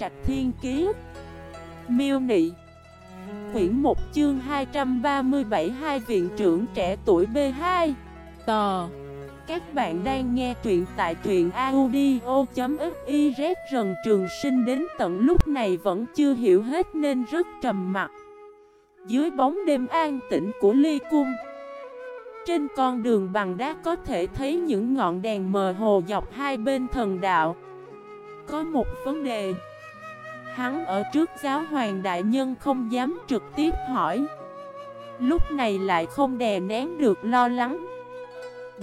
Trạch Thiên Kiế Miêu Nị. Quyển 1 chương 237 Hai viện trưởng trẻ tuổi B2 Tò. Các bạn đang nghe truyện tại truyện audio.xyz Rần trường sinh đến tận lúc này vẫn chưa hiểu hết nên rất trầm mặt Dưới bóng đêm an tĩnh của ly cung, Trên con đường bằng đá có thể thấy những ngọn đèn mờ hồ dọc hai bên thần đạo. Có một vấn đề. Hắn ở trước giáo hoàng đại nhân không dám trực tiếp hỏi. Lúc này lại không đè nén được lo lắng.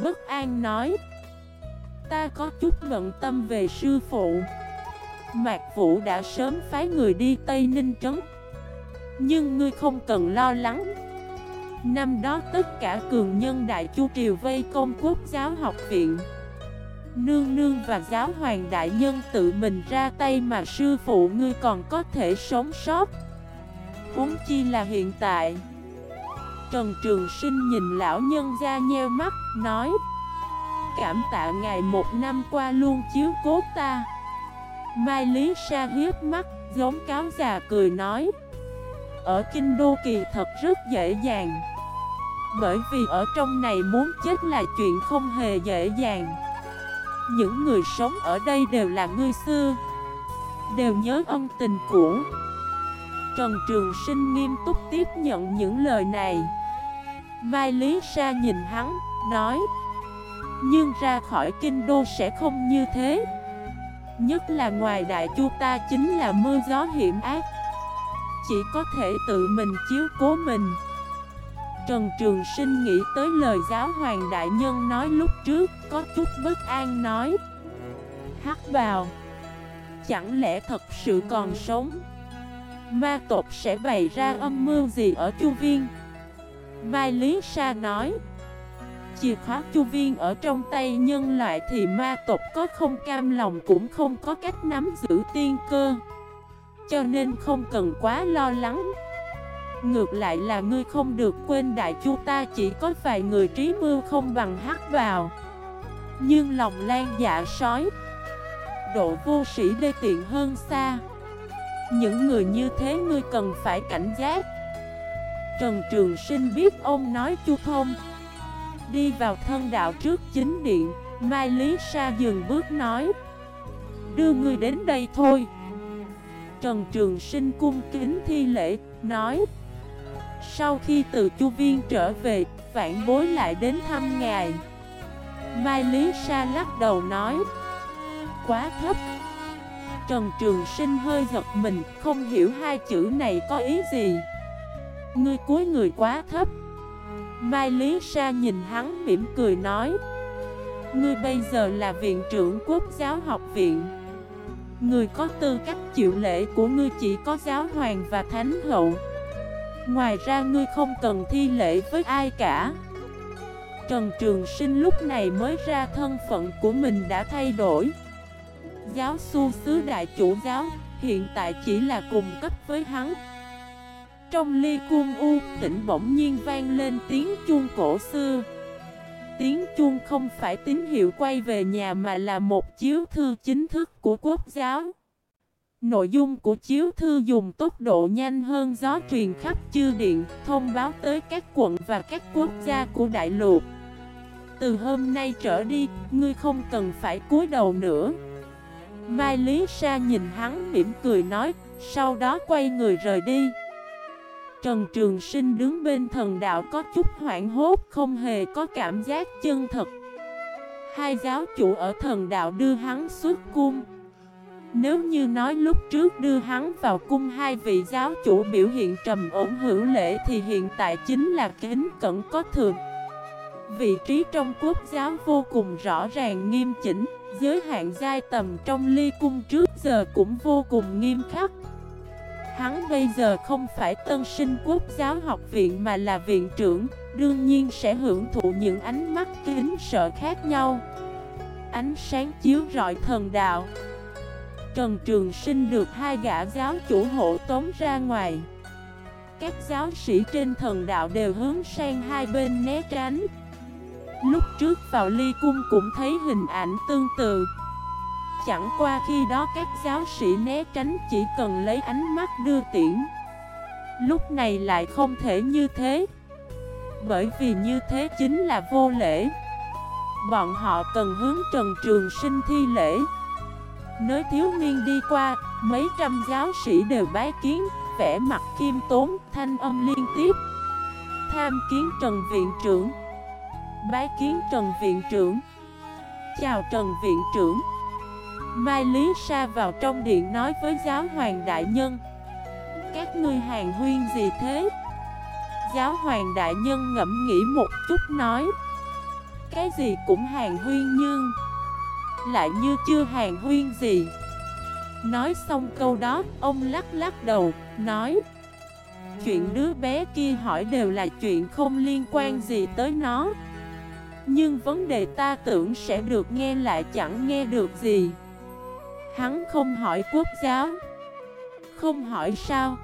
Bất an nói, Ta có chút bận tâm về sư phụ. Mạc Vũ đã sớm phái người đi Tây Ninh Trấn. Nhưng ngươi không cần lo lắng. Năm đó tất cả cường nhân đại chu triều vây công quốc giáo học viện. Nương nương và giáo hoàng đại nhân tự mình ra tay mà sư phụ ngươi còn có thể sống sót. Huống chi là hiện tại. Trần Trường Sinh nhìn lão nhân ra nheo mắt, nói Cảm tạ ngài một năm qua luôn chiếu cố ta. Mai Lý Sa hiếp mắt, giống cáo già cười nói Ở Kinh Đô kỳ thật rất dễ dàng. Bởi vì ở trong này muốn chết là chuyện không hề dễ dàng những người sống ở đây đều là người xưa. Đều nhớ ân tình cũ. Trần Trường Sinh nghiêm túc tiếp nhận những lời này. Mai Lý Sa nhìn hắn, nói Nhưng ra khỏi kinh đô sẽ không như thế. Nhất là ngoài đại chu ta chính là mưa gió hiểm ác. Chỉ có thể tự mình chiếu cố mình. Trần Trường Sinh nghĩ tới lời giáo hoàng đại nhân nói lúc trước, Có chút bất an nói. Hắc vào Chẳng lẽ thật sự còn sống? Ma tộc sẽ bày ra âm mưu gì ở chu viên? Mai Lý Sa nói, Chìa khóa chu viên ở trong tay nhân loại thì ma tộc có không cam lòng cũng không có cách nắm giữ tiên cơ. Cho nên không cần quá lo lắng. Ngược lại là ngươi không được quên đại chu ta chỉ có vài người trí mưu không bằng hắc vào Nhưng lòng lan dạ sói, Độ vô sĩ đê tiện hơn xa. Những người như thế ngươi cần phải cảnh giác. Trần Trường Sinh biết ông nói chu thông. Đi vào thân đạo trước chính điện, Mai Lý Sa dừng bước nói. Đưa ngươi đến đây thôi. Trần Trường Sinh cung kính thi lễ, Nói sau khi từ chu viên trở về, vạn bối lại đến thăm ngài. Mai Lý Sa lắc đầu nói Quá thấp. Trần Trường Sinh hơi giật mình, không hiểu hai chữ này có ý gì. Ngươi cuối người quá thấp. Mai Lý Sa nhìn hắn mỉm cười nói Ngươi bây giờ là viện trưởng quốc giáo học viện. Người có tư cách chịu lễ của ngươi chỉ có giáo hoàng và thánh hậu. Ngoài ra ngươi không cần thi lễ với ai cả. Trần Trường Sinh lúc này mới ra thân phận của mình đã thay đổi. Giáo su sứ đại chủ giáo, hiện tại chỉ là cùng cấp với hắn. Trong ly cung u, tỉnh bỗng nhiên vang lên tiếng chuông cổ xưa. Tiếng chuông không phải tín hiệu quay về nhà mà là một chiếu thư chính thức của quốc giáo. Nội dung của chiếu thư dùng tốc độ nhanh hơn gió truyền khắp chư điện, thông báo tới các quận và các quốc gia của đại lục. Từ hôm nay trở đi, ngươi không cần phải cúi đầu nữa. Mai Lý Sa nhìn hắn mỉm cười nói, sau đó quay người rời đi. Trần Trường Sinh đứng bên thần đạo có chút hoảng hốt, không hề có cảm giác chân thật. Hai giáo chủ ở thần đạo đưa hắn xuất cung. Nếu như nói lúc trước đưa hắn vào cung hai vị giáo chủ biểu hiện trầm ổn hữu lễ thì hiện tại chính là kính cẩn có thường. Vị trí trong quốc giáo vô cùng rõ ràng nghiêm chỉnh, giới hạn giai tầm trong ly cung trước giờ cũng vô cùng nghiêm khắc. Hắn bây giờ không phải tân sinh quốc giáo học viện mà là viện trưởng, đương nhiên sẽ hưởng thụ những ánh mắt kính sợ khác nhau. Ánh sáng chiếu rọi thần đạo. Trần Trường Sinh được hai gã giáo chủ hộ tống ra ngoài. Các giáo sĩ trên thần đạo đều hướng sang hai bên né tránh. Lúc trước vào ly cung cũng thấy hình ảnh tương tự. Chẳng qua khi đó các giáo sĩ né tránh chỉ cần lấy ánh mắt đưa tiễn. Lúc này lại không thể như thế. Bởi vì như thế chính là vô lễ. Bọn họ cần hướng Trần Trường Sinh thi lễ. Nơi thiếu niên đi qua, mấy trăm giáo sĩ đều bái kiến Vẻ mặt kim tốn, thanh âm liên tiếp. Tham kiến Trần Viện Trưởng. Bái kiến Trần Viện Trưởng. Chào Trần Viện Trưởng. Mai Lý Sa vào trong điện nói với giáo hoàng đại nhân. Các ngươi hàng huyên gì thế? Giáo hoàng đại nhân ngẫm nghĩ một chút nói. Cái gì cũng hàng huyên nhưng lại như chưa hàng huyên gì. Nói xong câu đó, ông lắc lắc đầu, nói Chuyện đứa bé kia hỏi đều là chuyện không liên quan gì tới nó. Nhưng vấn đề ta tưởng sẽ được nghe lại chẳng nghe được gì. Hắn không hỏi quốc giáo Không hỏi sao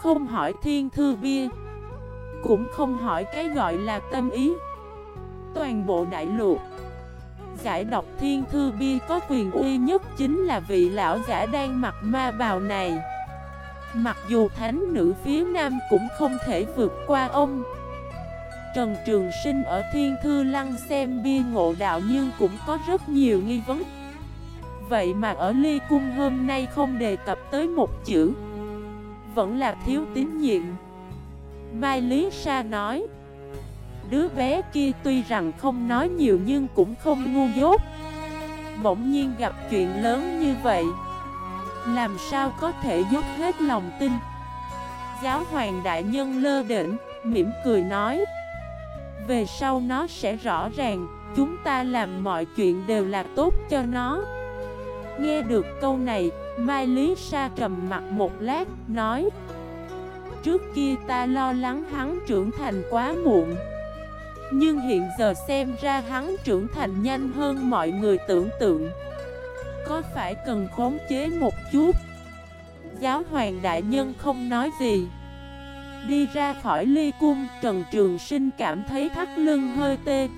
Không hỏi thiên thư bia Cũng không hỏi cái gọi là tâm ý. Toàn bộ đại lục Giải đọc thiên thư bia có quyền uy nhất chính là vị lão giả đang mặc ma bào này. Mặc dù thánh nữ phía nam cũng không thể vượt qua ông. Trần Trường Sinh ở Thiên Thư Lăng xem bia ngộ đạo nhưng cũng có rất nhiều nghi vấn. Vậy mà ở Ly Cung hôm nay không đề cập tới một chữ. Vẫn là thiếu tín nhiệm. Mai Lý Sa nói Đứa bé kia tuy rằng không nói nhiều nhưng cũng không ngu dốt. Bỗng nhiên gặp chuyện lớn như vậy Làm sao có thể dốc hết lòng tin? Giáo hoàng đại nhân lơ đỉnh, mỉm cười nói Về sau nó sẽ rõ ràng Chúng ta làm mọi chuyện đều là tốt cho nó. Nghe được câu này, Mai Lý Sa trầm mặt một lát, nói Trước kia ta lo lắng hắn trưởng thành quá muộn nhưng hiện giờ xem ra hắn trưởng thành nhanh hơn mọi người tưởng tượng. Có phải cần khống chế một chút? Giáo hoàng đại nhân không nói gì. Đi ra khỏi ly cung, Trần Trường Sinh cảm thấy thắt lưng hơi tê.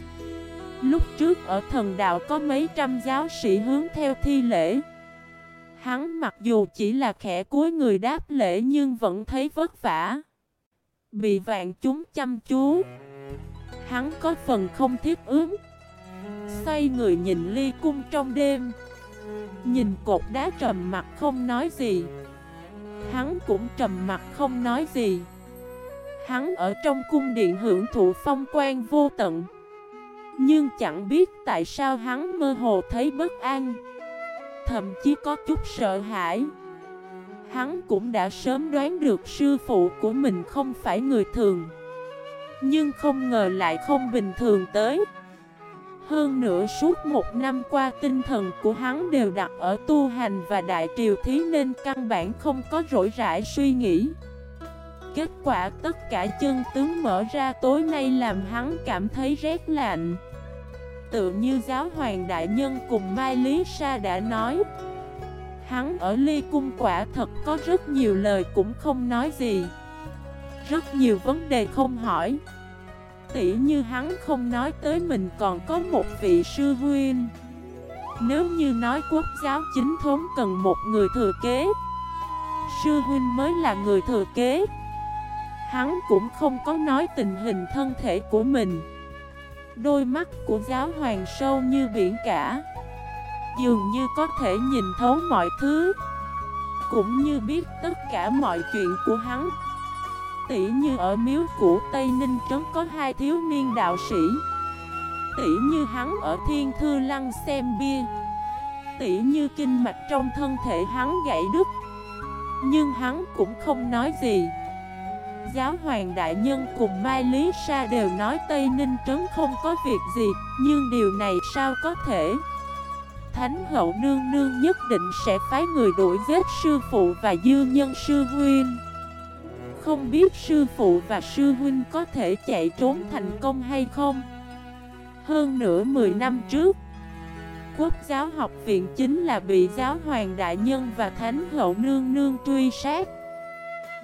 Lúc trước ở thần đạo có mấy trăm giáo sĩ hướng theo thi lễ. Hắn mặc dù chỉ là khẽ cuối người đáp lễ nhưng vẫn thấy vất vả. Bị vạn chúng chăm chú. Hắn có phần không thiết ứng, Xoay người nhìn ly cung trong đêm. Nhìn cột đá trầm mặt không nói gì. Hắn cũng trầm mặt không nói gì. Hắn ở trong cung điện hưởng thụ phong quan vô tận. Nhưng chẳng biết tại sao hắn mơ hồ thấy bất an. Thậm chí có chút sợ hãi. Hắn cũng đã sớm đoán được sư phụ của mình không phải người thường. Nhưng không ngờ lại không bình thường tới. Hơn nữa suốt một năm qua tinh thần của hắn đều đặt ở tu hành và đại triều thí Nên căn bản không có rỗi rãi suy nghĩ. Kết quả tất cả chân tướng mở ra tối nay làm hắn cảm thấy rét lạnh. Tự như giáo hoàng đại nhân cùng Mai Lý Sa đã nói, Hắn ở ly cung quả thật có rất nhiều lời cũng không nói gì. Rất nhiều vấn đề không hỏi. Tỉ như hắn không nói tới mình còn có một vị sư huynh. Nếu như nói quốc giáo chính thống cần một người thừa kế, Sư huynh mới là người thừa kế. Hắn cũng không có nói tình hình thân thể của mình. Đôi mắt của giáo hoàng sâu như biển cả. Dường như có thể nhìn thấu mọi thứ. Cũng như biết tất cả mọi chuyện của hắn tỷ như ở miếu của Tây Ninh Trấn có hai thiếu niên đạo sĩ. Tỷ như hắn ở Thiên Thư Lăng xem bia. Tỷ như kinh mạch trong thân thể hắn gãy đứt. Nhưng hắn cũng không nói gì. Giáo hoàng đại nhân cùng Mai Lý Sa đều nói Tây Ninh Trấn không có việc gì, Nhưng điều này sao có thể? Thánh hậu nương nương nhất định sẽ phái người đuổi giết sư phụ và dư nhân sư huynh. Không biết sư phụ và sư huynh có thể chạy trốn thành công hay không. Hơn nửa 10 năm trước, Quốc giáo học viện chính là bị giáo hoàng đại nhân và thánh hậu nương nương truy sát.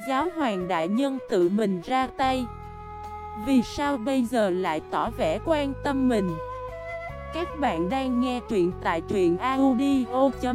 Giáo hoàng đại nhân tự mình ra tay. Vì sao bây giờ lại tỏ vẻ quan tâm mình? Các bạn đang nghe truyện tại truyện audio.fif